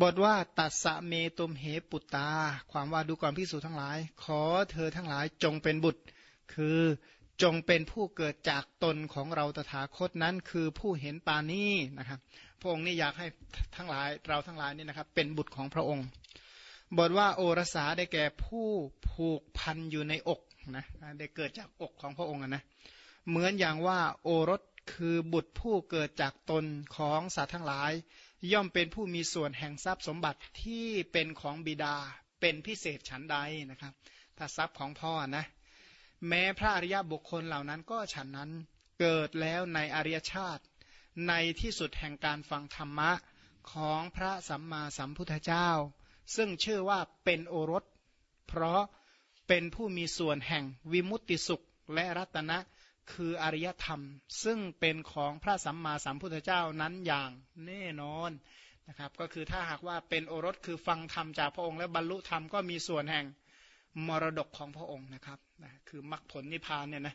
บทว่าตัสสะเมตุมเหปุตตา ความว่าดูก่อนพิสูจทั้งหลาย ขอเธอทั้งหลายจงเป็นบุตร คือจงเป็นผู้เกิดจากตนของเราตถาคตนั้นคือผู้เห็นปานี้นะครับ พระองค์นี่อยากให้ทั้งหลายเราทั้งหลายนี่นะครับ เป็นบุตรของพระองค์ บทว่าโอรสาได้แก่ผู้ผูกพันอยู่ในอกนะได้เกิดจากอกของพระองค์นะเหมือนอย่างว่าโอรสคือบุตรผู้เกิดจากตนของสัตว์ทั้งหลาย ย่อมเป็นผู้มีส่วนแห่งทรัพย์สมบัติที่เป็นของบิดาเป็นพิเศษฉันใดนะครับ ถ้าทรัพย์ของพ่อนะ แม้พระอริยบุคคลเหล่านั้นก็ฉันนั้นเกิดแล้วในอริยชาติ ในที่สุดแห่งการฟังธรรมะของพระสัมมาสัมพุทธเจ้า ซึ่งชื่อว่าเป็นโอรส เพราะเป็นผู้มีส่วนแห่งวิมุตติสุขและรัตนะ คืออริยธรรม ซึ่งเป็นของพระสัมมาสัมพุทธเจ้านั้นอย่างแน่นอนนะครับ ก็คือถ้าหากว่าเป็นโอรสคือฟังธรรมจากพระองค์ และบรรลุธรรมก็มีส่วนแห่งมรดกของพระองค์นะครับนะคือมรรคผลนิพพานเนี่ยนะ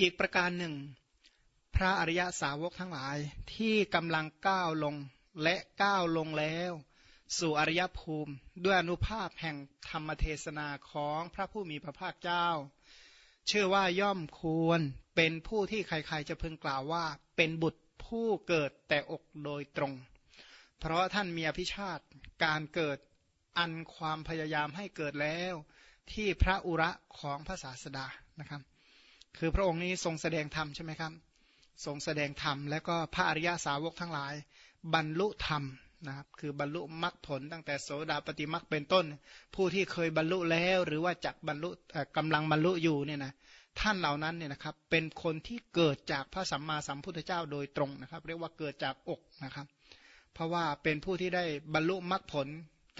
อีกประการหนึ่ง พระอริยสาวกทั้งหลายที่กำลังก้าวลงและก้าวลงแล้ว สู่อริยภูมิ ด้วยอนุภาพแห่งธรรมเทศนาของพระผู้มีพระภาคเจ้า ชื่อว่าย่อมควรเป็นผู้ที่ใครๆจะพึงกล่าวว่า เป็นบุตรผู้เกิดแต่อกโดยตรง เพราะท่านมีอภิชาติการเกิดอันความพยายามให้เกิดแล้ว ที่พระอุระของพระศาสดานะครับ คือพระองค์นี้ทรงแสดงธรรมใช่ไหมครับทรงแสดงธรรมแล้วก็พระอริยาสาวกทั้งหลาย บรรลุธรรม นะครับคือบรรลุมรรคผลตั้งแต่โสดาปฏิมรรคเป็นต้น ผู้ที่เคยบรรลุแล้ว หรือว่าจักบรรลุกำลังบรรลุอยู่เนี่ยนะท่านเหล่านั้นเนี่ยนะครับเป็นคนที่เกิดจากพระสัมมาสัมพุทธเจ้าโดยตรงนะครับ เรียกว่าเกิดจากอกนะครับ เพราะว่าเป็นผู้ที่ได้บรรลุมรรคผล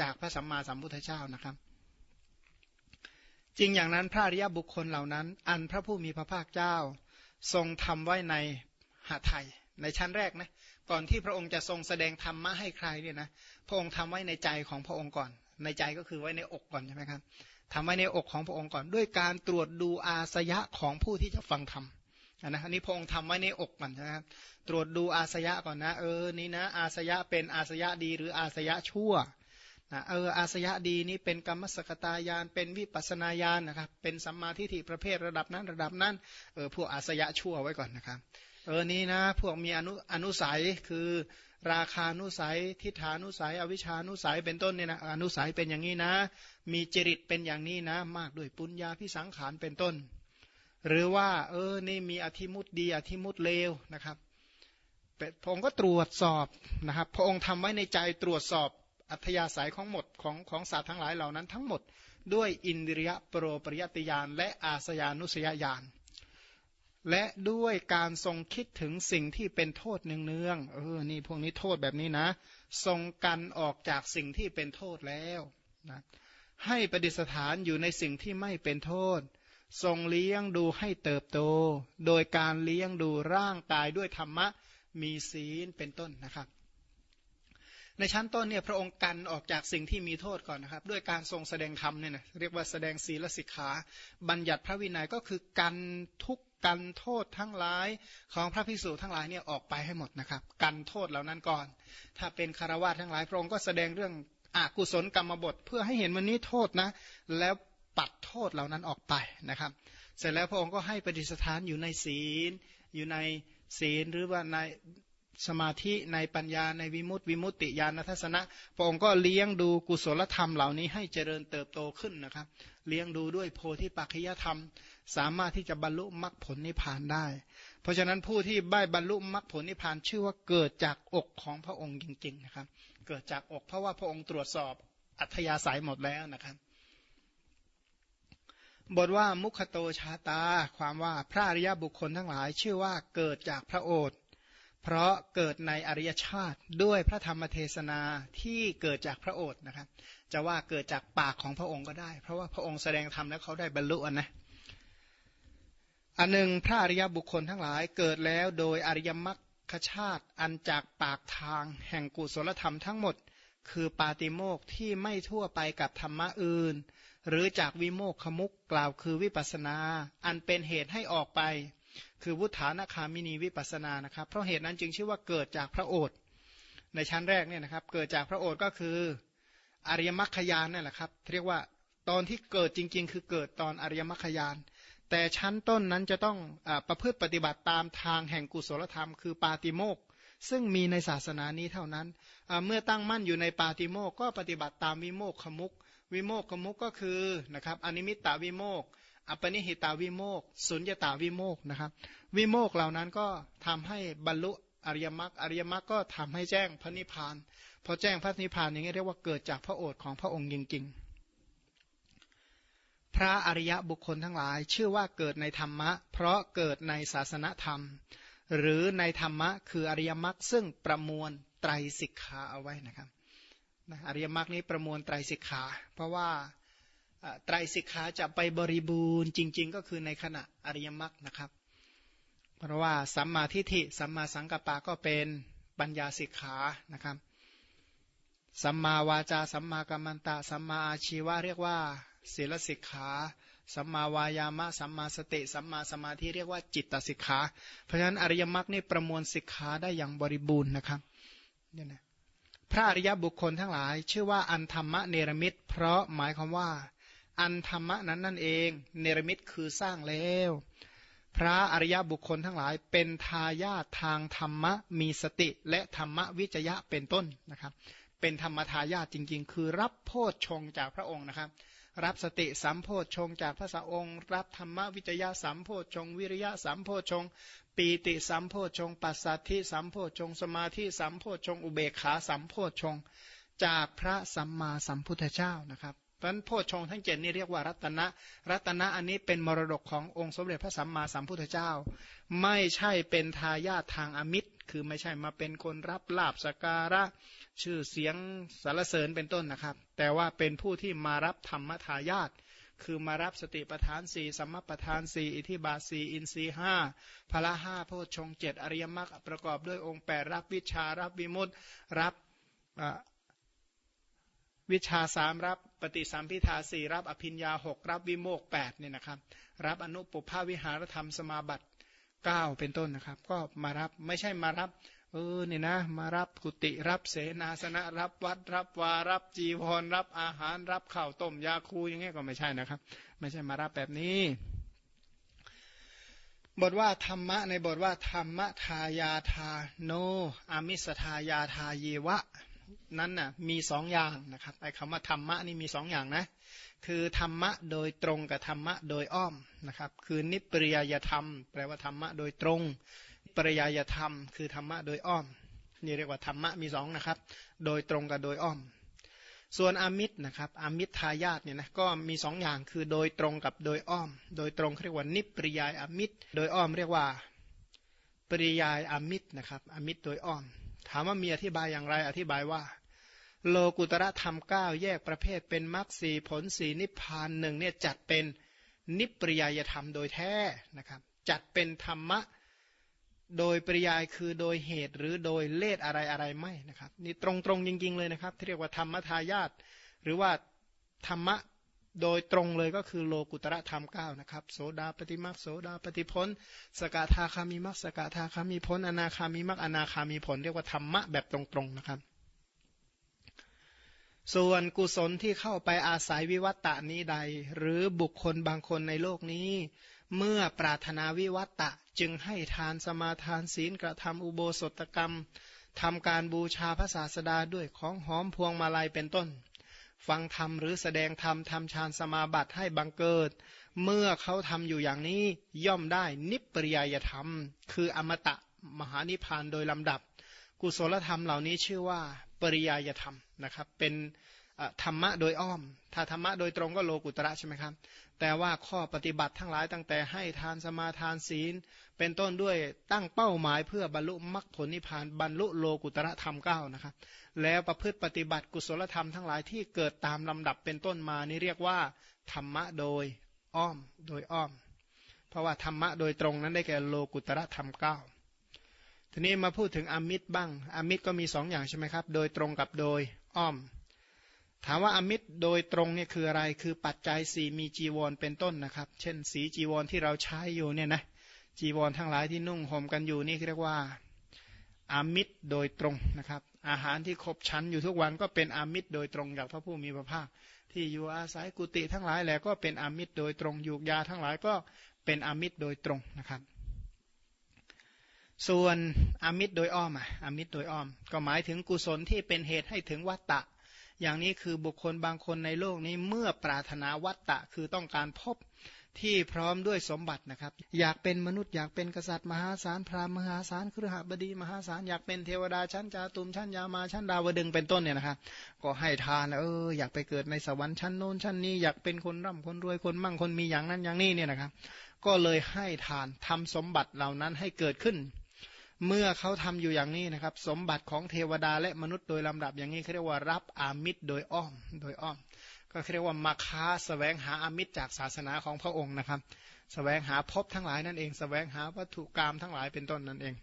จากพระสัมมาสัมพุทธเจ้านะครับ จริงอย่างนั้นพระอริยบุคคลเหล่านั้น อันพระผู้มีพระภาคเจ้า ทรงทำไว้ในหาไทยในชั้นแรกนะ ก่อนที่พระองค์จะทรงแสดงธรรมะให้ใครเนี่ยนะพระองค์ทำไว้ในใจของพระองค์ก่อน ในใจก็คือไว้ในอกก่อนใช่ไหมครับทำไว้ในอกของพระองค์ก่อน ด้วยการตรวจดูอาสยะของผู้ที่จะฟังธรรมนะอันนี้พระองค์ทำไว้ในอกก่อนนะครับ ตรวจดูอาสยะก่อนนะ เออนี่นะ อาสยะเป็นอาสยะดีหรืออาสยะชั่วนะเอออาสยะดีนี้เป็นกรรมสกตายานเป็นวิปัสนาญาณนะครับ เป็นสัมมาทิฏฐิประเภทระดับนั้นระดับนั้นเออพวกอาสยะชั่วไว้ก่อนนะครับ เออนี้นะ พวกมีอนุอนุสัยคือราคานุสัย ทิฏฐานุสัย อวิชานุสัยเป็นต้นเนี่ยนะอนุสัยเป็นอย่างนี้นะ มีจริตเป็นอย่างนี้นะ มากด้วยปุญญาพิสังขารเป็นต้น หรือว่า เออนี่มีอธิมุตดี อธิมุตเลวนะครับพระองค์ก็ตรวจสอบนะครับ พระองค์ทำไว้ในใจตรวจสอบอัธยาศัยของหมดของของสัตว์ทั้งหลายเหล่านั้นทั้งหมด ด้วยอินเดียโปรปริยติยานและอาสยานุสยญาณ และด้วยการทรงคิดถึงสิ่งที่เป็นโทษเนืองๆ เออ นี่พวกนี้โทษแบบนี้นะ ทรงกันออกจากสิ่งที่เป็นโทษแล้วนะให้ประดิษฐานอยู่ในสิ่งที่ไม่เป็นโทษ ทรงเลี้ยงดูให้เติบโต โดยการเลี้ยงดูร่างกายด้วยธรรมะมีศีลเป็นต้นนะครับ ในชั้นต้นเนี่ยพระองค์กันออกจากสิ่งที่มีโทษก่อนนะครับ ด้วยการทรงแสดงธรรมเนี่ยนะเรียกว่าแสดงศีลสิกขา บัญญัติพระวินัยก็คือกันทุก กันโทษทั้งหลายของพระภิกษุทั้งหลายเนี่ยออกไปให้หมดนะครับ กันโทษเหล่านั้นก่อน ถ้าเป็นคารวะทั้งหลายพระองค์ก็แสดงเรื่องอกุศลกรรมบท เพื่อให้เห็นวันนี้โทษนะ แล้วปัดโทษเหล่านั้นออกไปนะครับ เสร็จแล้วพระองค์ก็ให้ปฏิสถานอยู่ในศีลอยู่ในศีลหรือว่าใน สมาธิในปัญญาในวิมุตติวิมุตติญาณทัศนะ พระองค์ก็เลี้ยงดูกุศลธรรมเหล่านี้ให้เจริญเติบโตขึ้นนะครับ เลี้ยงดูด้วยโพธิปัจจยธรรม สามารถที่จะบรรลุมรรคผลนิพพานได้ เพราะฉะนั้นผู้ที่ได้บรรลุมรรคผลนิพพานชื่อว่าเกิดจากอกของพระองค์จริง ๆนะครับ เกิดจากอกเพราะว่าพระองค์ตรวจสอบอัธยาศัยหมดแล้วนะครับบทว่ามุขโตชาตา ความว่าพระอริยบุคคลทั้งหลาย ชื่อว่าเกิดจากพระโอษฐ์ เพราะเกิดในอริยชาติด้วยพระธรรมเทศนาที่เกิดจากพระโอษฐ์นะครับ จะว่าเกิดจากปากของพระองค์ก็ได้ เพราะว่าพระองค์แสดงธรรมแล้วเขาได้บรรลุนะอันหนึ่งพระอริยบุคคลทั้งหลายเกิดแล้วโดยอริยมรรคชาติอันจากปากทาง แห่งกุศลธรรมทั้งหมด คือปาติโมกที่ไม่ทั่วไปกับธรรมะอื่น หรือจากวิโมกขมุกกล่าวคือวิปัสนา อันเป็นเหตุให้ออกไป คือวุฒานาคามินีวิปัสนานะครับ เพราะเหตุนั้นจึงชื่อว่าเกิดจากพระโอษฐ์ในชั้นแรกเนี่ยนะครับ เกิดจากพระโอษฐ์ก็คืออริยมรรคยานนั่นแหละครับ เรียกว่าตอนที่เกิดจริง ๆ คือเกิดตอนอริยมรรคยาน แต่ชั้นต้นนั้นจะต้องอประพฤติปฏิบัติตามทางแห่งกุศลธรรม คือปาติโมกซึ่งมีในศาสนานี้เท่านั้น เมื่อตั้งมั่นอยู่ในปาติโมกข์ก็ปฏิบัติตามวิโมกขมุข วิโมกขมุขก็คือนะครับอนิมิตตาวิโมกข์ อัปปณิหิตาวิโมกข์สุญญตาวิโมกข์นะครับ วิโมกข์เหล่านั้นก็ทำให้บรรลุอริยมรรคอริยมรรคก็ทำให้แจ้งพระนิพพานพอแจ้งพระนิพพานอย่างนี้เรียกว่าเกิดจากพระโอษฐ์ของพระองค์จริงๆ พระอริยบุคคลทั้งหลาย ชื่อว่าเกิดในธรรมะ เพราะเกิดในศาสนธรรม หรือในธรรมะคืออริยมรรคซึ่งประมวลไตรสิกขาเอาไว้นะครับอริยมรรคนี้ประมวลไตรสิกขา เพราะว่า ไตรสิกขาจะไปบริบูรณ์จริง ๆ ก็คือในขณะอริยมรรคนะครับ เพราะว่าสัมมาทิฏฐิสัมมาสังกัปปะก็เป็นปัญญาสิกขานะครับสัมมาวาจาสัมมากัมมันตะสัมมาอาชีวะเรียกว่าศีลสิกขาสัมมาวายามะสัมมาสติสัมมาสมาธิเรียกว่าจิตตสิกขา เพราะฉะนั้นอริยมรรคนี่ประมวลสิกขาได้อย่างบริบูรณ์นะครับเนี่ยนะพระอริยบุคคลทั้งหลาย ชื่อว่าอันธรรมะเนรมิตเพราะหมายความว่า อันธรรมะนั้นนั่นเอง เนรมิตคือสร้างแล้ว พระอริยบุคคลทั้งหลายเป็นทายาททางธรรมะมีสติและธรรมวิจยะเป็นต้นนะครับ เป็นธรรมทายาทจริงๆ คือรับโพชฌงจากพระองค์นะครับ รับสติสัมโพชฌงจากพระสองค์รับธรรมวิจยะสัมโพชฌงวิริยะสัมโพชฌงปีติสัมโพชฌงปัสสัทธิสัมโพชฌงสมาธิสัมโพชฌงอุเบกขาสัมโพชฌงจากพระสัมมาสัมพุทธเจ้านะครับ ราะโพชฌงทั้งเจ็ดนี่เรียกว่ารัตนะ รัตนะอันนี้เป็นมรดกขององค์สมเด็จพระสัมมาสัมพุทธเจ้า ไม่ใช่เป็นทายาททางอมิตร คือไม่ใช่มาเป็นคนรับลาบสการะชื่อเสียงสารเสริญเป็นต้นนะครับ แต่ว่าเป็นผู้ที่มารับธรรมทายาทคือมารับสติปทานสี่สัมมาปทานสี่อิทิบาสีอินทรีห้าพละห้าโพชฌงเจ็ดอริยมรรคประกอบด้วยองค์แปดรับวิชารับวิมุตติรับ วิชาสามรับปฏิสัมพิทาสี่รับอภิญญาหกรับวิโมกแปดเนี่ยนะครับ รับอนุปภาวิหารธรรมสมาบัติเก้าเป็นต้นนะครับ ก็มารับไม่ใช่มารับ เออเนี่ยนะ มารับกุติรับเสนาสนะรับวัดรับวารับจีวรรับอาหารรับข้าวต้มยาคูอย่างเงี้ยก็ไม่ใช่นะครับ ไม่ใช่มารับแบบนี้บทว่าธรรมะในบทว่าธรรมะทายาทาโน อมิสทายาทาเยวะ นั้นน่ะมีสองอย่างนะครับไอ้คำว่าธรรมะนี่มีสองอย่างนะคือธรรมะโดยตรงกับธรรมะโดยอ้อมนะครับ คือนิปริยยธรรม แปลว่าธรรมะโดยตรง ปริยยธรรม คือธรรมะโดยอ้อมนี่เรียกว่าธรรมะมีสองนะครับ โดยตรงกับโดยอ้อม ส่วนอมิตรนะครับอมิตรทายาทเนี่ยนะก็มีสองอย่างคือโดยตรงกับโดยอ้อม โดยตรงเรียกว่านิปริยายอมิตร โดยอ้อมเรียกว่าปริยายอมิตรนะครับอมิตรโดยอ้อม ถามว่ามีอธิบายอย่างไรอธิบายว่า โลกุตระธรรมเก้าแยกประเภทเป็นมรรคสีผลสีนิพพานหนึ่งเนี่ยจัดเป็นนิปริยายธรรมโดยแท้นะครับ จัดเป็นธรรมะโดยปริยายคือโดยเหตุหรือโดยเลสอะไรอะไรไม่นะครับ นี่ตรงๆจริง ๆ เลยนะครับ ที่เรียกว่าธรรมทายาทหรือว่าธรรมะ โดยตรงเลยก็คือโลกุตระธรรมเก้านะครับ โสดาปฏิมักโสดาปฏิพลสกทาคามีมักสกทาคามีพลอนาคามีมักอนาคามีผล เรียกว่าธรรมะแบบตรงๆนะครับ ส่วนกุศลที่เข้าไปอาศัยวิวัตตนี้ใด หรือบุคคลบางคนในโลกนี้ เมื่อปรารถนาวิวัตตะจึงให้ทานสมาทานศีลกระทำอุโบสถกรรมทำการบูชาพระศาสดาด้วยของหอมพวงมาลัยเป็นต้น ฟังธรรมหรือแสดงธรรมทำฌานสมาบัติให้บังเกิด เมื่อเขาทำอยู่อย่างนี้ย่อมได้นิปริยยธรรม คืออมตะมหานิพานโดยลำดับ กุศลธรรมเหล่านี้ชื่อว่าปริยายธรรมนะครับ เป็นธรรมะโดยอ้อม ถ้าธรรมะโดยตรงก็โลกุตระใช่ไหมครับ แต่ว่าข้อปฏิบัติทั้งหลายตั้งแต่ให้ทานสมาทานศีล เป็นต้นด้วยตั้งเป้าหมายเพื่อบรรลุมรรคผลนิพพานบรรลุโลกุตระธรรมเก้านะครับ แล้วประพฤติปฏิบัติกุศลธรรมทั้งหลายที่เกิดตามลำดับเป็นต้นมานี่เรียกว่า ธรรมะโดยอ้อมโดยอ้อม เพราะว่าธรรมะโดยตรงนั้นได้แก่โลกุตระธรรมเก้าทีนี้มาพูดถึงอมิตรบ้างอมิตรก็มีสองอย่างใช่ไหมครับ โดยตรงกับโดยอ้อม ถามว่าอมิตรโดยตรงเนี่ยคืออะไรคือปัจจัยสี่มีจีวรเป็นต้นนะครับ เช่น สีจีวรที่เราใช้อยู่เนี่ยนะจีวรทั้งหลายที่นุ่งห่มกันอยู่นี่เรียกว่าอามิตรโดยตรงนะครับ อาหารที่ขบชั้นอยู่ทุกวันก็เป็นอามิตรโดยตรงจากพระผู้มีพระภาค ที่อยู่อาศัยกุฏิทั้งหลายแหละก็เป็นอามิตรโดยตรงยูกยาทั้งหลายก็เป็นอามิตรโดยตรงนะครับ ส่วนอามิตรโดยอ้อมอะอามิตรโดยอ้อม ก็หมายถึงกุศลที่เป็นเหตุให้ถึงวัตตะ อย่างนี้คือบุคคลบางคนในโลกนี้เมื่อปรารถนาวัตตะคือต้องการพบ ที่พร้อมด้วยสมบัตินะครับ อยากเป็นมนุษย์อยากเป็นกษัตริย์มหาศาลพราหมณ์มหาศาลครหบดีมหาศาลอยากเป็นเทวดาชั้นจาตุมชั้นยามาชั้นดาวดึงเป็นต้นเนี่ยนะครับก็ให้ทานเอออยากไปเกิดในสวรรค์ชั้นโน้นชั้นนี้อยากเป็นคนร่ำคนรวยคนมั่งคนมีอย่างนั้นอย่างนี้เนี่ยนะครับ ก็เลยให้ทานทำสมบัติเหล่านั้นให้เกิดขึ้น เมื่อเขาทำอยู่อย่างนี้นะครับ สมบัติของเทวดาและมนุษย์โดยลำดับอย่างนี้เขาเรียกว่ารับอามิตรโดยอ้อมโดยอ้อม ก็เรียกว่ามาค้าสแสวงหาอมิตรจากศาสนาของพระองค์นะครับแสวงหาพบทั้งหลายนั่นเองแสวงหาวัตถุกรรมทั้งหลายเป็นต้นนั่นเอง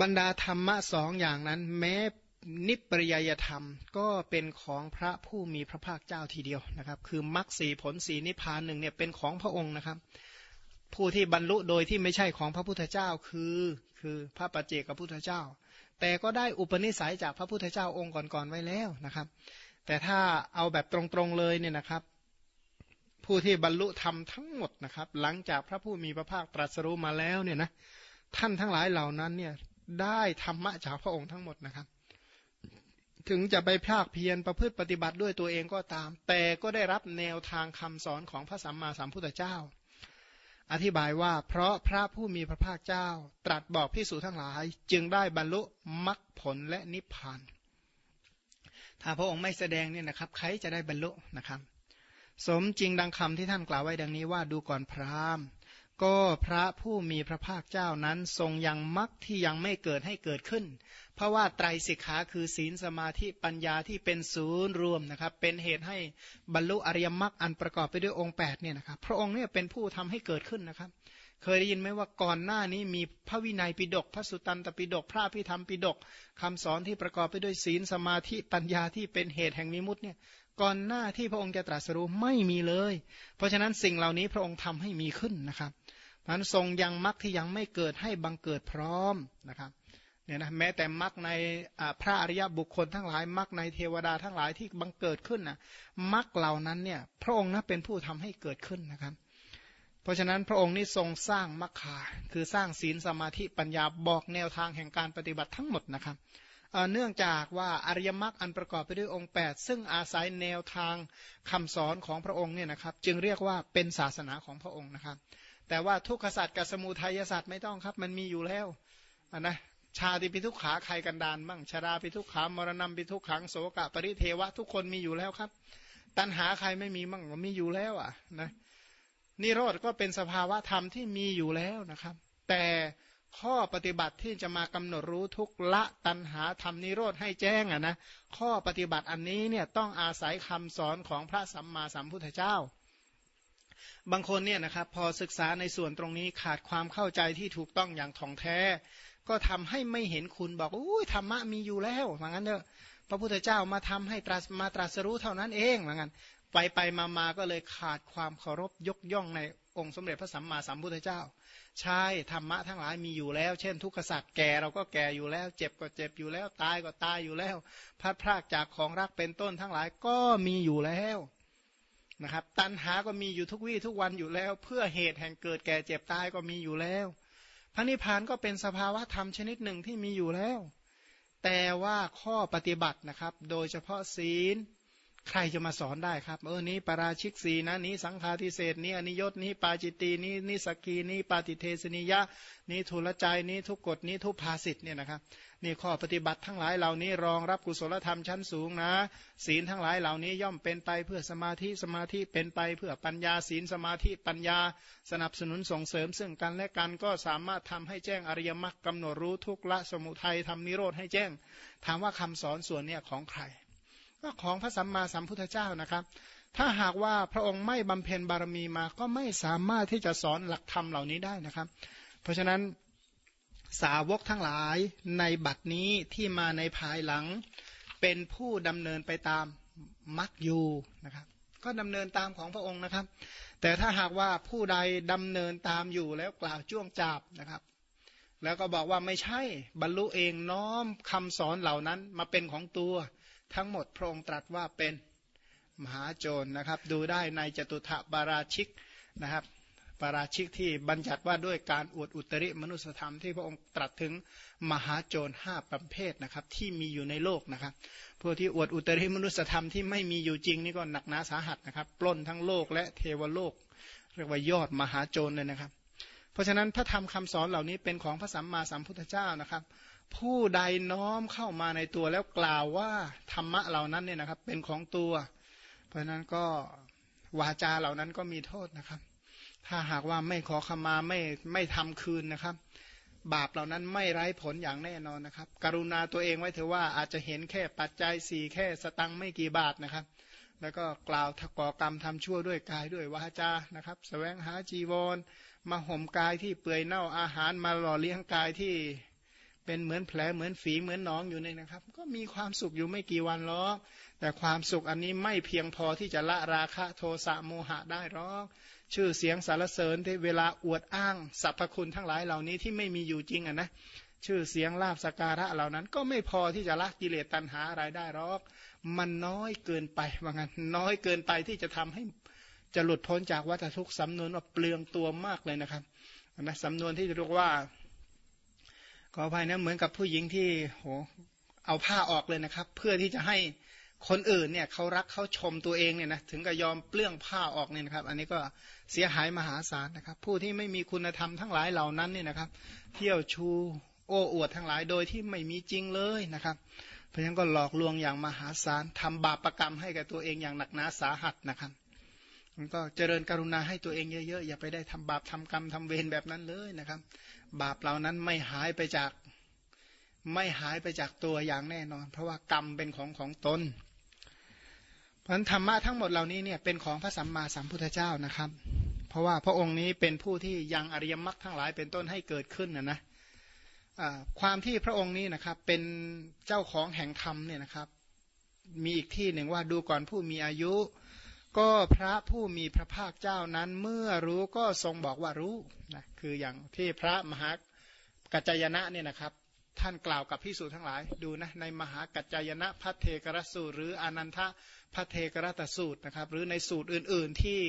บรรดาธรรมะสองอย่างนั้น แม้นิปริยยธรรมก็เป็นของพระผู้มีพระภาคเจ้าทีเดียวนะครับ คือมรรคสีผลสีนิพพานหนึ่งเนี่ยเป็นของพระองค์นะครับ ผู้ที่บรรลุโดยที่ไม่ใช่ของพระพุทธเจ้าคือคือพระปัจเจกพุทธเจ้า แต่ก็ได้อุปนิสัยจากพระพุทธเจ้าองค์ก่อนๆไว้แล้วนะครับ แต่ถ้าเอาแบบตรงๆเลยเนี่ยนะครับ ผู้ที่บรรลุธรรมทั้งหมดนะครับ หลังจากพระผู้มีพระภาคตรัสรู้มาแล้วเนี่ยนะท่านทั้งหลายเหล่านั้นเนี่ยได้ธรรมะจากพระองค์ทั้งหมดนะครับ ถึงจะไปพากเพียรประพฤติปฏิบัติด้วยตัวเองก็ตาม แต่ก็ได้รับแนวทางคำสอนของพระสัมมาสัมพุทธเจ้า อธิบายว่าเพราะพระผู้มีพระภาคเจ้า ตรัสบอกพิสูจทั้งหลาย จึงได้บรรลุมรรคผลและนิพพาน ถ้าพระองค์ไม่แสดงเนี่ยนะครับ ใครจะได้บรรลุนะครับ สมจริงดังคำที่ท่านกล่าวไว้ดังนี้ว่าดูก่อนพราหมณ์ ก็พระผู้มีพระภาคเจ้านั้นทรงยังมรรคที่ยังไม่เกิดให้เกิดขึ้น เพราะว่าไตรสิกขาคือศีลสมาธิปัญญาที่เป็นศูนย์รวมนะครับ เป็นเหตุให้บรรลุอริยมรรคอันประกอบไปด้วยองค์8เนี่ยนะครับ พระองค์เนี่ยเป็นผู้ทำให้เกิดขึ้นนะครับ เคยได้ยินไหมว่าก่อนหน้านี้มีพระวินัยปิฎกพระสุตตันตปิฎกพระพิธรรมปิฎกคำสอนที่ประกอบไปด้วยศีลสมาธิปัญญาที่เป็นเหตุแห่งมิมุติเนี่ย ก่อนหน้าที่พระองค์จะตรัสรู้ไม่มีเลย เพราะฉะนั้นสิ่งเหล่านี้พระองค์ทำให้มีขึ้นนะครับมันทรงยังมรรคที่ยังไม่เกิดให้บังเกิดพร้อมนะครับเนี่ยนะแม้แต่มรรคในพระอริยบุคคลทั้งหลายมรรคในเทวดาทั้งหลายที่บังเกิดขึ้นนะมรรคเหล่านั้นเนี่ยพระองค์นะเป็นผู้ทำให้เกิดขึ้นนะครับ เพราะฉะนั้นพระองค์นี้ทรงสร้างมรรคาคือสร้างศีลสมาธิปัญญาบอกแนวทางแห่งการปฏิบัติทั้งหมดนะครับ เนื่องจากว่าอริยมรรคอันประกอบไปด้วยองค์ 8 ซึ่งอาศัยแนวทางคำสอนของพระองค์เนี่ยนะครับ จึงเรียกว่าเป็นศาสนาของพระองค์นะครับ แต่ว่าทุกขสัตว์กับสมุทัยสัตว์ไม่ต้องครับ มันมีอยู่แล้วนะชาติปิทุกขาใครกันดานบ้างชาราปิทุกขามรณะปิทุกขังโสกะปริเทวะทุกคนมีอยู่แล้วครับ ตัณหาใครไม่มีบ้างก็มีอยู่แล้วอะนะนิโรธก็เป็นสภาวะธรรมที่มีอยู่แล้วนะครับ แต่ ข้อปฏิบัติที่จะมากำหนดรู้ทุกละตันหาธรรมนิโรธให้แจ้งอะนะข้อปฏิบัติอันนี้เนี่ยต้องอาศัยคำสอนของพระสัมมาสัมพุทธเจ้า บางคนเนี่ยนะครับพอศึกษาในส่วนตรงนี้ขาดความเข้าใจที่ถูกต้องอย่างถ่องแท้ ก็ทำให้ไม่เห็นคุณบอกอุ้ยธรรมะมีอยู่แล้วว่างั้นเถอะพระพุทธเจ้ามาทำให้ตรัสมาตรัสรู้เท่านั้นเองว่างั้นไปไปมามาก็เลยขาดความเคารพยกย่องใน องค์สมเด็จพระสัมมาสัมพุทธเจ้า ใช่ธรรมะทั้งหลายมีอยู่แล้ว เช่น ทุกขสัตว์แก่เราก็แก่อยู่แล้ว เจ็บก็เจ็บอยู่แล้ว ตายก็ตายอยู่แล้วพัดพรากจากของรักเป็นต้นทั้งหลายก็มีอยู่แล้วนะครับตัณหาก็มีอยู่ทุกวี่ทุกวันอยู่แล้ว เพื่อเหตุแห่งเกิดแก่เจ็บตายก็มีอยู่แล้ว พระนิพพานก็เป็นสภาวะธรรมชนิดหนึ่งที่มีอยู่แล้ว แต่ว่าข้อปฏิบัตินะครับ โดยเฉพาะศีล ใครจะมาสอนได้ครับ เออนี้ปราชิกสีนะนี้สังฆาทิเศษนี้อนิยตนี้ปาจิตีนี้นิสกีนี้ปาติเทสนิยะ นี้ทุลใจนี้ทุกกฎนี้ทุพภาสิทธ์เนี่ยนะครับนี่ข้อปฏิบัติทั้งหลายเหล่านี้รองรับกุศลธรรมชั้นสูงนะ ศีลทั้งหลายเหล่านี้ย่อมเป็นไปเพื่อสมาธิสมาธิเป็นไปเพื่อปัญญาศีลสมาธิปัญญาสนับสนุนส่งเสริม ซึ่งกันและกันก็สามารถทำให้แจ้งอริยมรรคกำหนดรู้ทุกละสมุทัยทำนิโรธให้แจ้ง ถามว่าคำสอนส่วนเนี้ยของใคร ก็ของพระสัมมาสัมพุทธเจ้านะครับ ถ้าหากว่าพระองค์ไม่บำเพ็ญบารมีมา ก็ไม่สามารถที่จะสอนหลักธรรมเหล่านี้ได้นะครับ เพราะฉะนั้นสาวกทั้งหลายในบัดนี้ที่มาในภายหลังเป็นผู้ดำเนินไปตามมักยูนะครับก็ดำเนินตามของพระองค์นะครับ แต่ถ้าหากว่าผู้ใดดำเนินตามอยู่แล้วกล่าวจ้วงจับนะครับ แล้วก็บอกว่าไม่ใช่บรรลุเองน้อมคำสอนเหล่านั้นมาเป็นของตัว ทั้งหมดพระองค์ตรัสว่าเป็นมหาโจรนะครับ ดูได้ในจตุถบาราชิกนะครับปาราชิกที่บัญญัติว่าด้วยการอวดอุตริมนุสธรรมที่พระองค์ตรัสถึงมหาโจรห้าประเภทนะครับที่มีอยู่ในโลกนะครับพวกที่อวดอุตริมนุสธรรมที่ไม่มีอยู่จริงนี่ก็หนักหนาสาหัสนะครับ ปล้นทั้งโลกและเทวโลก เรียกว่ายอดมหาโจรเลยนะครับ เพราะฉะนั้นพระธรรมคำสอนเหล่านี้เป็นของพระสัมมาสัมพุทธเจ้านะครับ ผู้ใดน้อมเข้ามาในตัวแล้วกล่าวว่าธรรมะเหล่านั้นเนี่ยนะครับ เป็นของตัว เพราะฉะนั้นก็วาจาเหล่านั้นก็มีโทษนะครับ ถ้าหากว่าไม่ขอขมาไม่ไม่ทำคืนนะครับ บาปเหล่านั้นไม่ไร้ผลอย่างแน่นอนนะครับ กรุณาตัวเองไว้เถอะว่าอาจจะเห็นแค่ปัจจัยสี่แค่สตังไม่กี่บาทนะครับ แล้วก็กล่าวทก่อกรรมทำชั่วด้วยกายด้วยวาจานะครับสแสวงหาจีวร มาห่มกายที่เปื่อยเน่าอาหารมาหล่อเลี้ยงกายที่ เป็นเหมือนแผลเหมือนฝีเหมือนหนองอยู่นี่นะครับ ก็มีความสุขอยู่ไม่กี่วันหรอกแต่ความสุขอันนี้ไม่เพียงพอที่จะละราคะโทสะโมหะได้หรอกชื่อเสียงสารเสริญที่เวลาอวดอ้างสรรพคุณทั้งหลายเหล่านี้ที่ไม่มีอยู่จริงอะนะชื่อเสียงลาบสการะเหล่านั้น ก็ไม่พอที่จะละกิเลสตัณหาอะไรได้หรอก มันน้อยเกินไปว่างั้นน้อยเกินไปที่จะทำให้จะหลุดพ้นจากวัฏทุกข์สำนวนว่าเปลืองตัวมากเลยนะครับนะสำนวนที่เรียกว่า ขออภัยนะเหมือนกับผู้หญิงที่โหเอาผ้าออกเลยนะครับ เพื่อที่จะให้คนอื่นเนี่ยเขารักเขาชมตัวเองเนี่ยนะถึงกับยอมเปลื้องผ้าออกเนี่ยนะครับ อันนี้ก็เสียหายมหาศาลนะครับ ผู้ที่ไม่มีคุณธรรมทั้งหลายเหล่านั้นเนี่ยนะครับ เที่ยวชูโอ้อวดทั้งหลายโดยที่ไม่มีจริงเลยนะครับ เพราะฉะนั้นก็หลอกลวงอย่างมหาศาลทำบาปประกรรมให้กับตัวเองอย่างหนักหนาสาหัสนะครับมันก็เจริญกรุณาให้ตัวเองเยอะๆอย่าไปได้ทำบาปทำกรรมทำเวรแบบนั้นเลยนะครับ บาปเหล่านั้นไม่หายไปจากไม่หายไปจากตัวอย่างแน่นอน เพราะว่ากรรมเป็นของของตน เพราะธรรมะทั้งหมดเหล่านี้เนี่ยเป็นของพระสัมมาสัมพุทธเจ้านะครับ เพราะว่าพระองค์นี้เป็นผู้ที่ยังอริยมรรคทั้งหลายเป็นต้นให้เกิดขึ้นนะนะความที่พระองค์นี้นะครับเป็นเจ้าของแห่งธรรมเนี่ยนะครับ มีอีกที่หนึ่งว่าดูก่อนผู้มีอายุ ก็พระผู้มีพระภาคเจ้านั้นเมื่อรู้ก็ทรงบอกว่ารู้นะคืออย่างที่พระมหากัจจยนะเนี่ยนะครับ ท่านกล่าวกับพิสูจทั้งหลายดูนะในมหากัจจายนะพัทเทกรสูตร หรืออนันทพัทเทกรตสูตรนะครับ หรือในสูตรอื่น ๆที่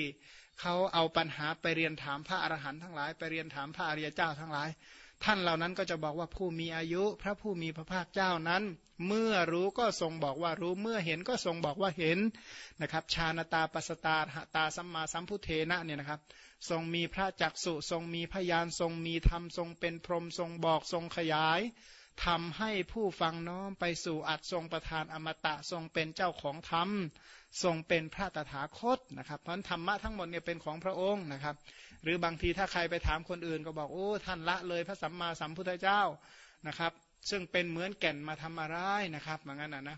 เขาเอาปัญหาไปเรียนถามพระอรหันต์ทั้งหลาย ไปเรียนถามพระอริยเจ้าทั้งหลาย ท่านเหล่านั้นก็จะบอกว่าผู้มีอายุ พระผู้มีพระภาคเจ้านั้น เมื่อรู้ก็ทรงบอกว่ารู้เมื่อเห็นก็ทรงบอกว่าเห็นนะครับชาณตาปัสตาหตาสัมมาสัมพุเทนะเนี่ยนะครับ ทรงมีพระจักสุทรงมีพยานทรงมีธรรมทรงเป็นพรหมทรงบอกทรงขยายทำให้ผู้ฟังน้อมไปสู่อัดทรงประทานอมตะทรงเป็นเจ้าของธรรม ทรงเป็นพระตถาคตนะครับ เพราะธรรมะทั้งหมดเนี่ยเป็นของพระองค์นะครับ หรือบางทีถ้าใครไปถามคนอื่นก็บอกโอ้ท่านละเลยพระสัมมาสัมพุทธเจ้านะครับ ซึ่งเป็นเหมือนแก่นมาทำอะไรนะครับเหมือนกันนะนะ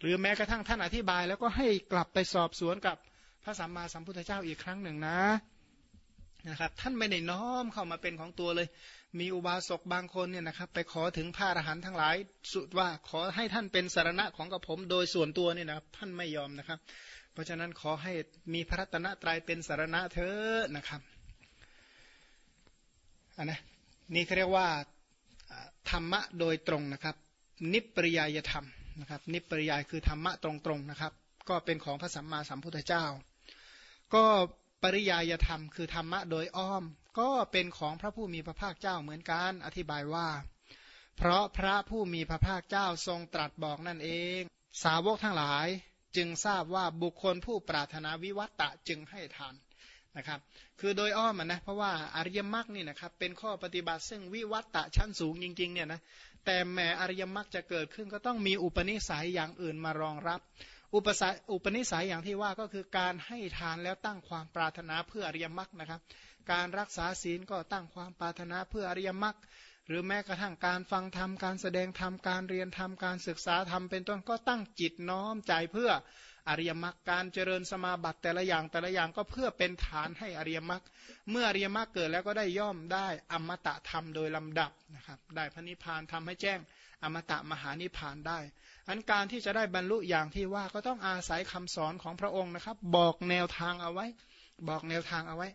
หรือแม้กระทั่งท่านอธิบาย แล้วก็ให้กลับไปสอบสวนกับพระสัมมาสัมพุทธเจ้าอีกครั้งหนึ่งนะนะครับท่านไม่ได้น้อมเข้ามาเป็นของตัวเลย มีอุบาสกบางคนเนี่ยนะครับ ไปขอถึงพระอรหันต์ทั้งหลาย สุดว่าขอให้ท่านเป็นสารณะของกับผมโดยส่วนตัวเนี่ยนะท่านไม่ยอมนะครับ เพราะฉะนั้นขอให้มีพระรัตนตรัยเป็นสารณะเถอะนะครับอันนะนี่เขาเรียกว่า ธรรมะโดยตรงนะครับ นิปริยายธรรมนะครับ นิปริยายคือธรรมะตรงๆนะครับ ก็เป็นของพระสัมมาสัมพุทธเจ้า ก็ปริยายธรรม คือธรรมะโดยอ้อม ก็เป็นของพระผู้มีพระภาคเจ้าเหมือนกันอธิบายว่า เพราะพระผู้มีพระภาคเจ้าทรงตรัสบอกนั่นเอง สาวกทั้งหลายจึงทราบว่าบุคคลผู้ปรารถนาวิวัตตะจึงให้ทาน นะครับ คือโดยอ้อมนะเพราะว่าอริยมรรคนี่นะครับเป็นข้อปฏิบัติซึ่งวิวัตตะชั้นสูงจริงๆเนี่ยนะแต่แม้อริยมรรคจะเกิดขึ้นก็ต้องมีอุปนิสัยอย่างอื่นมารองรับ อุปสอุปนิสัยอย่างที่ว่าก็คือการให้ทานแล้วตั้งความปรารถนาเพื่ออริยมรรคนะครับ การรักษาศีลก็ตั้งความปรารถนาเพื่ออริยมรรคหรือแม้กระทั่งการฟังธรรมการแสดงธรรมการเรียนธรรมการศึกษาธรรมเป็นต้นก็ตั้งจิตน้อมใจเพื่อ อริยมรรคการเจริญสมาบัติแต่ละอย่างแต่ละอย่างก็เพื่อเป็นฐานให้อริยมรรคเมื่ออริยมรรคเกิดแล้วก็ได้ย่อมได้อมตะธรรมโดยลำดับนะครับได้พระนิพพานทำให้แจ้งอมตะมหานิพพานได้อันการที่จะได้บรรลุอย่างที่ว่าก็ต้องอาศัยคำสอนของพระองค์นะครับ บอกแนวทางเอาไว้ บอกแนวทางเอาไว้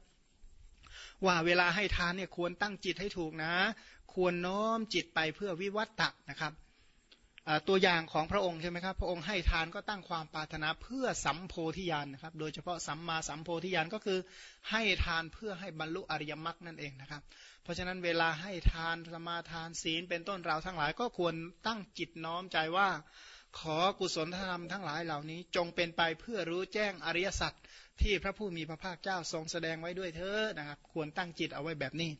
ว่าเวลาให้ทานเนี่ยควรตั้งจิตให้ถูกนะ ควรน้อมจิตไปเพื่อวิวัตตะนะครับ ตัวอย่างของพระองค์ใช่ไหมครับ พระองค์ให้ทานก็ตั้งความปรารถนาเพื่อสัมโพธิญาณนะครับ โดยเฉพาะสัมมาสัมโพธิญาณก็คือให้ทานเพื่อให้บรรลุอริยมรรคนั่นเองนะครับ เพราะฉะนั้นเวลาให้ทานสมาทานศีลเป็นต้นเราทั้งหลายก็ควรตั้งจิตน้อมใจว่า ขอกุศลธรรมทั้งหลายเหล่านี้จงเป็นไปเพื่อรู้แจ้งอริยสัจที่พระผู้มีพระภาคเจ้าทรงแสดงไว้ด้วยเถอนะครับ ควรตั้งจิตเอาไว้แบบนี้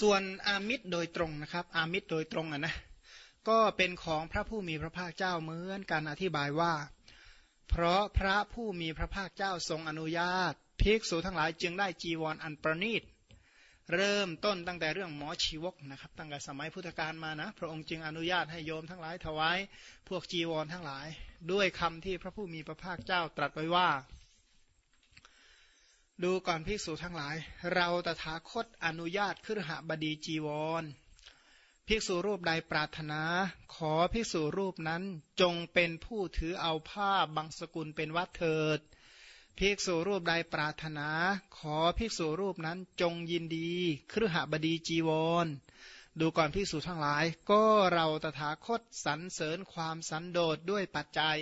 ส่วนอามิตรโดยตรงนะครับ อามิตรโดยตรงอะนะ ก็เป็นของพระผู้มีพระภาคเจ้าเหมือนการอธิบายว่า เพราะพระผู้มีพระภาคเจ้าทรงอนุญาตภิกษุทั้งหลายจึงได้จีวรออันประณีต เริ่มต้นตั้งแต่เรื่องหมอชีวกนะครับตั้งแต่สมัยพุทธกาลมานะ พระองค์จึงอนุญาตให้โยมทั้งหลายถวายพวกจีวรทั้งหลาย ด้วยคำที่พระผู้มีพระภาคเจ้าตรัสไว้ว่า ดูก่อนภิกษุทั้งหลาย เราตถาคตอนุญาตขึ้นหบดีจีวร ภิกษุรูปใดปรารถนา ขอภิกษุรูปนั้นจงเป็นผู้ถือเอาผ้าบางสกุลเป็นวัดเถิด ภิกษุรูปใดปรารถนา ขอภิกษุรูปนั้นจงยินดีครหบดีจีวร ดูก่อนภิกษุทั้งหลาย ก็เราตถาคตสรรเสริญความสันโดษด้วยปัจจัย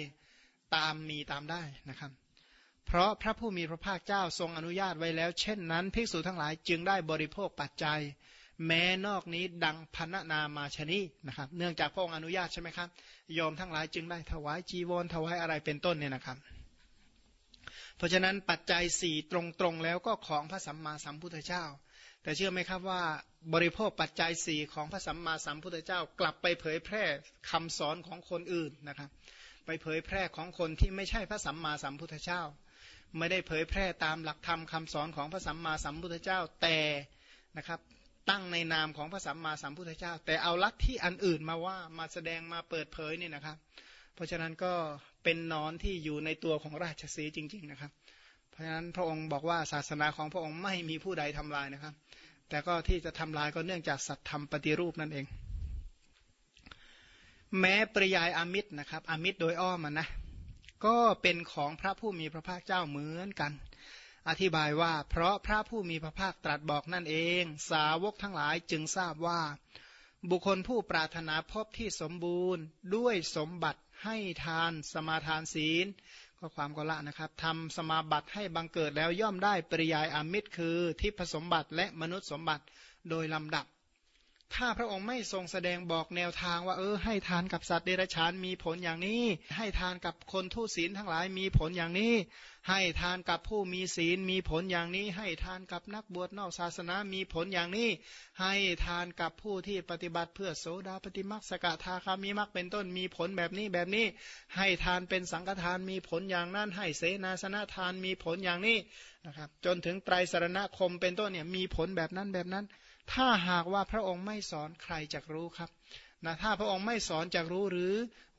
ตามมีตามได้นะครับ เพราะพระผู้มีพระภาคเจ้าทรงอนุญาตไว้แล้ว เช่นนั้น ภิกษุทั้งหลายจึงได้บริโภคปัจจัย แม้นอกนี้ดังพันนามาชนีนะครับ เนื่องจากพระองค์อนุญาตใช่ไหมครับยอมทั้งหลายจึงได้ถวายจีวรถวายอะไรเป็นต้นเนี่ยนะครับ เพราะฉะนั้นปัจจัยสี่ตรงๆแล้วก็ของพระสัมมาสัมพุทธเจ้า แต่เชื่อไหมครับว่าบริโภคปัจจัยสี่ของพระสัมมาสัมพุทธเจ้า กลับไปเผยแพร่คำสอนของคนอื่นนะครับ ไปเผยแพร่ของคนที่ไม่ใช่พระสัมมาสัมพุทธเจ้า ไม่ได้เผยแพร่ตามหลักธรรมคาสอนของพระสัมมาสัมพุทธเจ้าแต่นะครับ ตั้งในนามของพระสัมมาสัมพุทธเจ้า แต่เอาลัทธิอันอื่นมาว่ามาแสดงมาเปิดเผยนี่นะครับ เพราะฉะนั้นก็เป็นนอนที่อยู่ในตัวของราชสีจริง ๆนะครับ เพราะฉะนั้นพระองค์บอกว่าศาสนาของพระองค์ไม่มีผู้ใดทำลายนะครับ แต่ก็ที่จะทำลายก็เนื่องจากสัตธรรมปฏิรูปนั่นเอง แม้ปริยายอมิตรนะครับอมิตรโดยอ้อมมันนะก็เป็นของพระผู้มีพระภาคเจ้าเหมือนกัน อธิบายว่า เพราะพระผู้มีพระภาคตรัสบอกนั่นเอง สาวกทั้งหลายจึงทราบว่า บุคคลผู้ปรารถนาพบที่สมบูรณ์ ด้วยสมบัติให้ทาน สมาทานศีลก็ความก็ละนะครับทำสมาบัติให้บังเกิดแล้วย่อมได้ปริยายอมิตรคือทิพสมบัติและมนุษย์สมบัติโดยลำดับ ถ้าพระองค์ไม่ทรงแสดงบอกแนวทางว่าเออให้ทานกับสัตว์เดรัจฉานมีผลอย่างนี้ ให้ทานกับคนทุศีลทั้งหลายมีผลอย่างนี้ ให้ทานกับผู้มีศีลมีผลอย่างนี้ ให้ทานกับนักบวชนอกศาสนามีผลอย่างนี้ ให้ทานกับผู้ที่ปฏิบัติเพื่อโสดาปฏิมักสกทาคามีมักเป็นต้นมีผลแบบนี้แบบนี้ ให้ทานเป็นสังฆทานมีผลอย่างนั้น ให้เสนาสนะทานมีผลอย่างนี้นะครับ จนถึงไตรสรณคมเป็นต้นเนี่ยมีผลแบบนั้นแบบนั้น ถ้าหากว่าพระองค์ไม่สอนใครจะรู้ครับนะถ้าพระองค์ไม่สอนจะรู้หรือ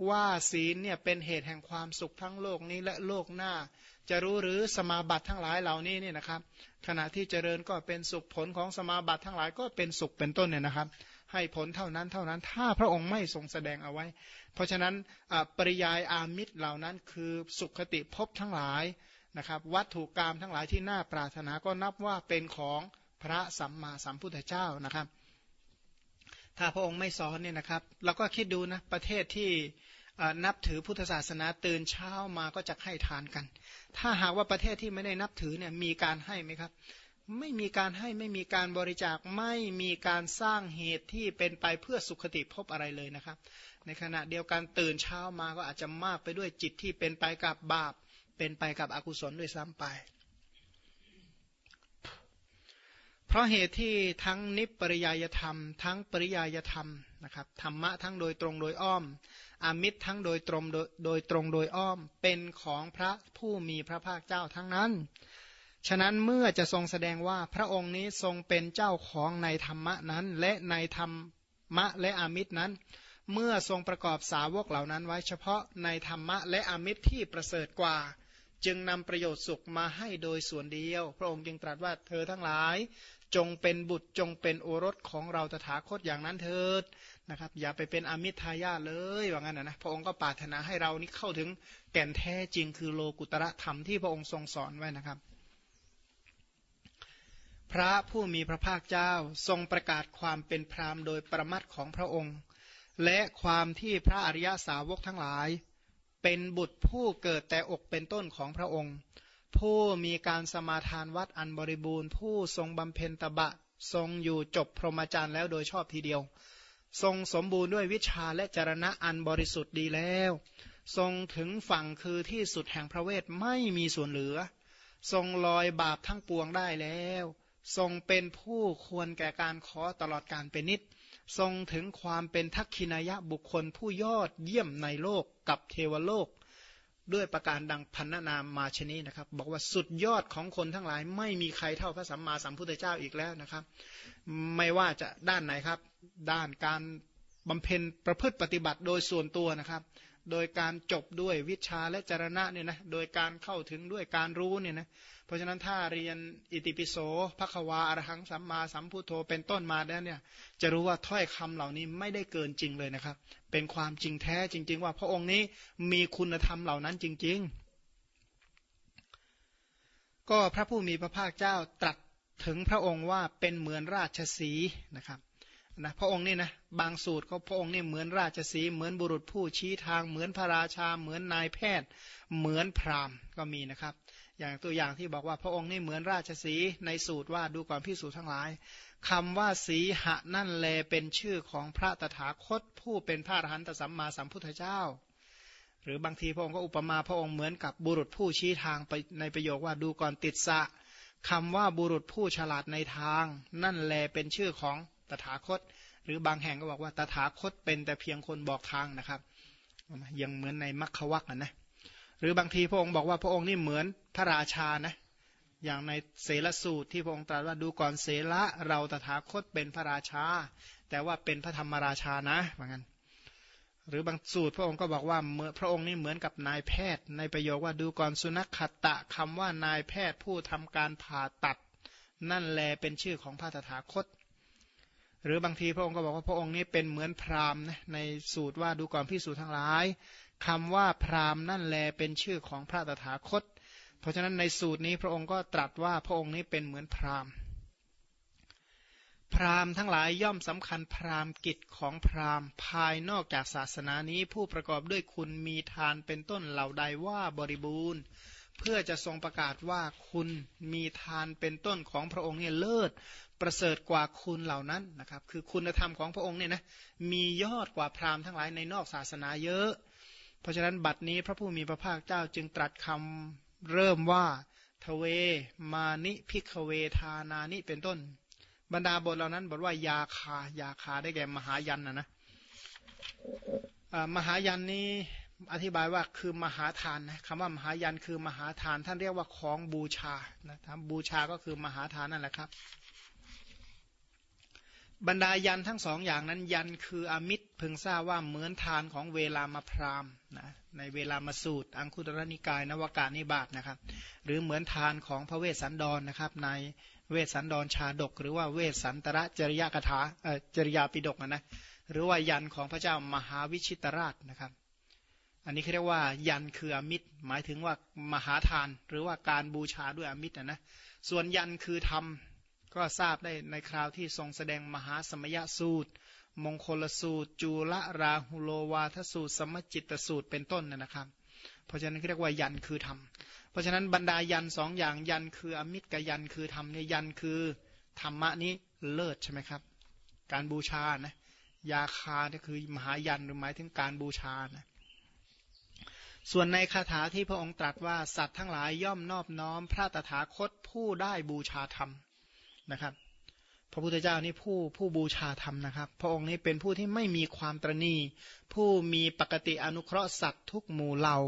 ว่าศีลเนี่ยเป็นเหตุแห่งความสุขทั้งโลกนี้และโลกหน้า จะรู้หรือสมาบัติทั้งหลายเหล่านี้เนี่ยนะครับ ขณะที่เจริญก็เป็นสุขผลของสมาบัติทั้งหลายก็เป็นสุขเป็นต้นเนี่ยนะครับ ให้ผลเท่านั้นเท่านั้น ถ้าพระองค์ไม่ทรงแสดงเอาไว้ เพราะฉะนั้นปริยายอามิตรเหล่านั้นคือสุขติภพทั้งหลายนะครับ วัตถุกรรมทั้งหลายที่น่าปรารถนาก็นับว่าเป็นของ พระสัมมาสัมพุทธเจ้านะครับ ถ้าพระองค์ไม่สอนเนี่ยนะครับ เราก็คิดดูนะประเทศที่นับถือพุทธศาสนาตื่นเช้ามาก็จะให้ทานกัน ถ้าหากว่าประเทศที่ไม่ได้นับถือเนี่ยมีการให้ไหมครับ ไม่มีการให้ไม่มีการบริจาคไม่มีการสร้างเหตุที่เป็นไปเพื่อสุขติพบอะไรเลยนะครับ ในขณะเดียวกันตื่นเช้ามาก็อาจจะมากไปด้วยจิตที่เป็นไปกับบาป เป็นไปกับอกุศลด้วยซ้ำไป เพราะเหตุที่ทั้งนิปริยายธรรม ทั้งปริยายธรรมนะครับธรรมะทั้งโดยตรงโดยอ้อม อามิตรทั้งโดยตรงโดยตรงโดยอ้อม เป็นของพระผู้มีพระภาคเจ้าทั้งนั้น ฉะนั้นเมื่อจะทรงแสดงว่าพระองค์นี้ทรงเป็นเจ้าของในธรรมะนั้น และในธรรมะและอามิตรนั้น เมื่อทรงประกอบสาวกเหล่านั้นไว้เฉพาะในธรรมะและอามิตรที่ประเสริฐกว่าจึงนำประโยชน์สุขมาให้โดยส่วนเดียว พระองค์จึงตรัสว่าเธอทั้งหลาย จงเป็นบุตรจงเป็นโอรสของเราตถาคตอย่างนั้นเถิดนะครับ อย่าไปเป็นอมิทายาเลยว่างั้นนะพระองค์ก็ปรารถนาให้เรานี้เข้าถึงแก่นแท้จริงคือโลกุตระธรรมที่พระองค์ทรงสอนไว้นะครับ พระผู้มีพระภาคเจ้าทรงประกาศความเป็นพรามโดยประมัดของพระองค์ และความที่พระอริยสาวกทั้งหลาย เป็นบุตรผู้เกิดแต่อกเป็นต้นของพระองค์ ผู้มีการสมาทานวัดอันบริบูรณ์ ผู้ทรงบำเพ็ญตบะ ทรงอยู่จบพรหมจรรย์แล้วโดยชอบทีเดียว ทรงสมบูรณ์ด้วยวิชาและจรณะอันบริสุทธิ์ดีแล้ว ทรงถึงฝั่งคือที่สุดแห่งพระเวทไม่มีส่วนเหลือ ทรงลอยบาปทั้งปวงได้แล้ว ทรงเป็นผู้ควรแก่การขอตลอดการเป็นนิดทรงถึงความเป็นทักขินายะบุคคลผู้ยอดเยี่ยมในโลกกับเทวโลก ด้วยประการดังพันนามมาชนีนะครับ บอกว่าสุดยอดของคนทั้งหลาย ไม่มีใครเท่าพระสัมมาสัมพุทธเจ้าอีกแล้วนะครับ ไม่ว่าจะด้านไหนครับ ด้านการ บำเพ็ญประพฤติปฏิบัติโดยส่วนตัวนะครับ โดยการจบด้วยวิชาและจรณะเนี่ยนะ โดยการเข้าถึงด้วยการรู้เนี่ยนะ เพราะฉะนั้นถ้าเรียนอิติปิโสภควาอรหังสัมมาสัมพุทโธเป็นต้นมาแล้วเนี่ย จะรู้ว่าถ้อยคำเหล่านี้ไม่ได้เกินจริงเลยนะครับ เป็นความจริงแท้จริง ๆ ว่าพระองค์นี้มีคุณธรรมเหล่านั้นจริง ๆ ก็พระผู้มีพระภาคเจ้าตรัสถึงพระองค์ว่าเป็นเหมือนราชสีนะครับ นะพระองค์นี่นะบางสูตรเขาพระองค์นี่เหมือนราชสีเหมือนบุรุษผู้ชี้ทางเหมือนพระราชาเหมือนนายแพทย์ เหมือนพราหมณ์ก็มีนะครับ อย่างตัวอย่างที่บอกว่าพระองค์นี่เหมือนราชสีในสูตรว่าดูก่อนพิสูจน์ทั้งหลายคำว่าสีหะนั่นแลเป็นชื่อของพระตถาคตผู้เป็นพระอรหันตสัมมาสัมพุทธเจ้า หรือบางทีพระองค์ก็อุปมาพระองค์เหมือนกับบุรุษผู้ชี้ทางไปในประโยคว่าดูก่อนติดสะคำว่าบุรุษผู้ฉลาดในทาง นั่นแลเป็นชื่อของ ตถาคต หรือบางแห่งก็บอกว่าตถาคตเป็นแต่เพียงคนบอกทางนะครับยังเหมือนในมัคควักนะหรือบางทีพระองค์บอกว่าพระองค์นี่เหมือนพระราชานะอย่างในเสลสูตรที่พระองค์ตรัสว่าดูก่อนเสละเราตถาคตเป็นพระราชา แต่ว่าเป็นพระธรรมราชานะเหมือนกันหรือบางสูตรพระองค์ก็บอกว่าเมื่อพระองค์นี่เหมือนกับนายแพทย์ ในประโยคว่าดูก่อนสุนัขขตะคำว่านายแพทย์ผู้ทำการผ่าตัด นั่นแลเป็นชื่อของพระตถาคต หรือบางทีพระองค์ก็บอกว่าพระองค์นี้เป็นเหมือนพราหมณ์ในสูตรว่าดูก่อนพิสูจน์ทั้งหลายคำว่าพราหมณ์นั่นแลเป็นชื่อของพระตถาคต เพราะฉะนั้นในสูตรนี้พระองค์ก็ตรัสว่าพระองค์นี้เป็นเหมือนพราหมณ์ พราหมณ์ทั้งหลายย่อมสำคัญพราหมณ์กิจของพราหมณ์ ภายนอกจากศาสนานี้ผู้ประกอบด้วยคุณมีทานเป็นต้นเหล่าใดว่าบริบูรณ์เพื่อจะทรงประกาศว่าคุณมีทานเป็นต้นของพระองค์เนี่ยเลิศ ประเสริฐกว่าคุณเหล่านั้นนะครับ คือคุณธรรมของพระองค์เนี่ยนะมียอดกว่าพราหมณ์ทั้งหลายในนอกศาสนาเยอะ เพราะฉะนั้นบัดนี้พระผู้มีพระภาคเจ้าจึงตรัสคำเริ่มว่าเทฺว มานิ ภิกฺขเวทานานิเป็นต้น บรรดาบทเหล่านั้นบอกว่ายาคายาคาได้แก่มหายัญนะนะมหายัญนี้อธิบายว่าคือมหาทานนะคำว่ามหายัญคือมหาทาน ท่านเรียกว่าของบูชานะทำบูชาก็คือมหาทานนั่นแหละครับ บรรดายันทั้งสองอย่างนั้นยันคืออมิตรพึงทราบว่าเหมือนทานของเวลามาพรามนะในเวลามาสูตร อังคุตรนิกายนวากานิบาตนะครับ หรือเหมือนทานของพระเวสสันดรนนะครับในเวสสันดรชาดก หรือว่าเวสสันตระจริยกถาจริยาปิดกนะหรือว่ายันของพระเจ้ามหาวิชิตราชนะครับ อันนี้เขาเรียกว่ายันคืออมิตร หมายถึงว่ามหาทาน หรือว่าการบูชาด้วยอมิตรนะนะส่วนยันคือธรรม ก็ทราบได้ในคราวที่ทรงแสดงมหาสมยสูตร มงคลสูตร จูละราหุโลวาทสูตร สมจิตสูตรเป็นต้นนะครับ เพราะฉะนั้นเรียกว่ายันคือธรรม เพราะฉะนั้นบรรดายันสองอย่างยันคืออมิตรกับยันคือธรรมเนี่ยยันคือธรรมะนี้เลิศใช่ไหมครับ การบูชานะยาคานี่คือมหายันหรือหมายถึงการบูชานะส่วนในคาถาที่พระองค์ตรัสว่าสัตว์ทั้งหลายย่อมนอบน้อมพระตถาคตผู้ได้บูชาธรรม นะครับ พระพุทธเจ้านี่ผู้ผู้บูชาธรรมนะครับ พระองค์นี้เป็นผู้ที่ไม่มีความตรณีผู้มีปกติอนุเคราะห์สัตว์ทุกหมู่เหล่า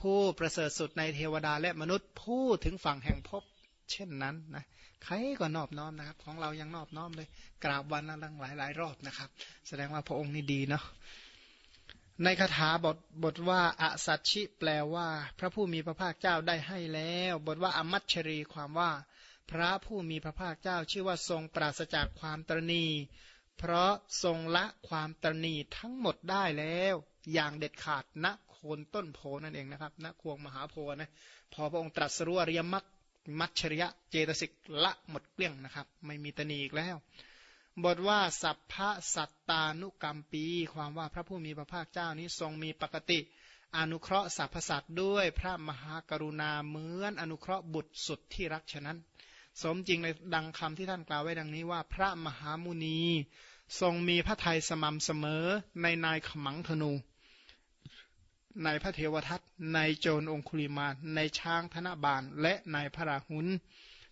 ผู้ประเสริฐสุดในเทวดาและมนุษย์ผู้ถึงฝั่งแห่งพบเช่นนั้นนะใครก็นอบน้อมนะครับ ของเรายังนอบน้อมเลย กราบวันนั้นหลายหลายรอบนะครับ แสดงว่าพระองค์นี่ดีเนาะในคาถาบทบทว่าอสัตชิ แปลว่า พระผู้มีพระภาคเจ้าได้ให้แล้ว บทว่าอมัชชรีความว่า พระผู้มีพระภาคเจ้าชื่อว่าทรงปราศจากความตรณีเพราะทรงละความตรณีทั้งหมดได้แล้ว อย่างเด็ดขาดณโคนต้นโพนั่นเองนะครับณควงมหาโพนะพอพระองค์ตรัสรู้อริยมรรคมัชชริยะเจตสิกละหมดเกลี้ยงนะครับ ไม่มีตนีอีกแล้ว บทว่าสัพพะสัตตานุกรรมปี ความว่าพระผู้มีพระภาคเจ้านี้ทรงมีปกติ อนุเคราะห์สรรพสัตว์ด้วยพระมหากรุณาเหมือนอนุเคราะห์บุตรสุดที่รักฉะนั้น สมจริงในดังคำที่ท่านกล่าวไว้ดังนี้ว่า พระมหามุนี ทรงมีพระทัยสม่ำเสมอในนายขมังธนู ในพระเทวทัตในโจรองคุลิมาในช้างธนบาลและในพระราหุล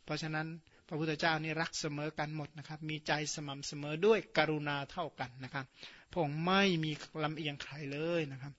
เพราะฉะนั้นพระพุทธเจ้านี่รักเสมอกันหมดนะครับ มีใจสม่ำเสมอด้วยกรุณาเท่ากันนะครับพระองค์ไม่มีลำเอียงใครเลยนะครับ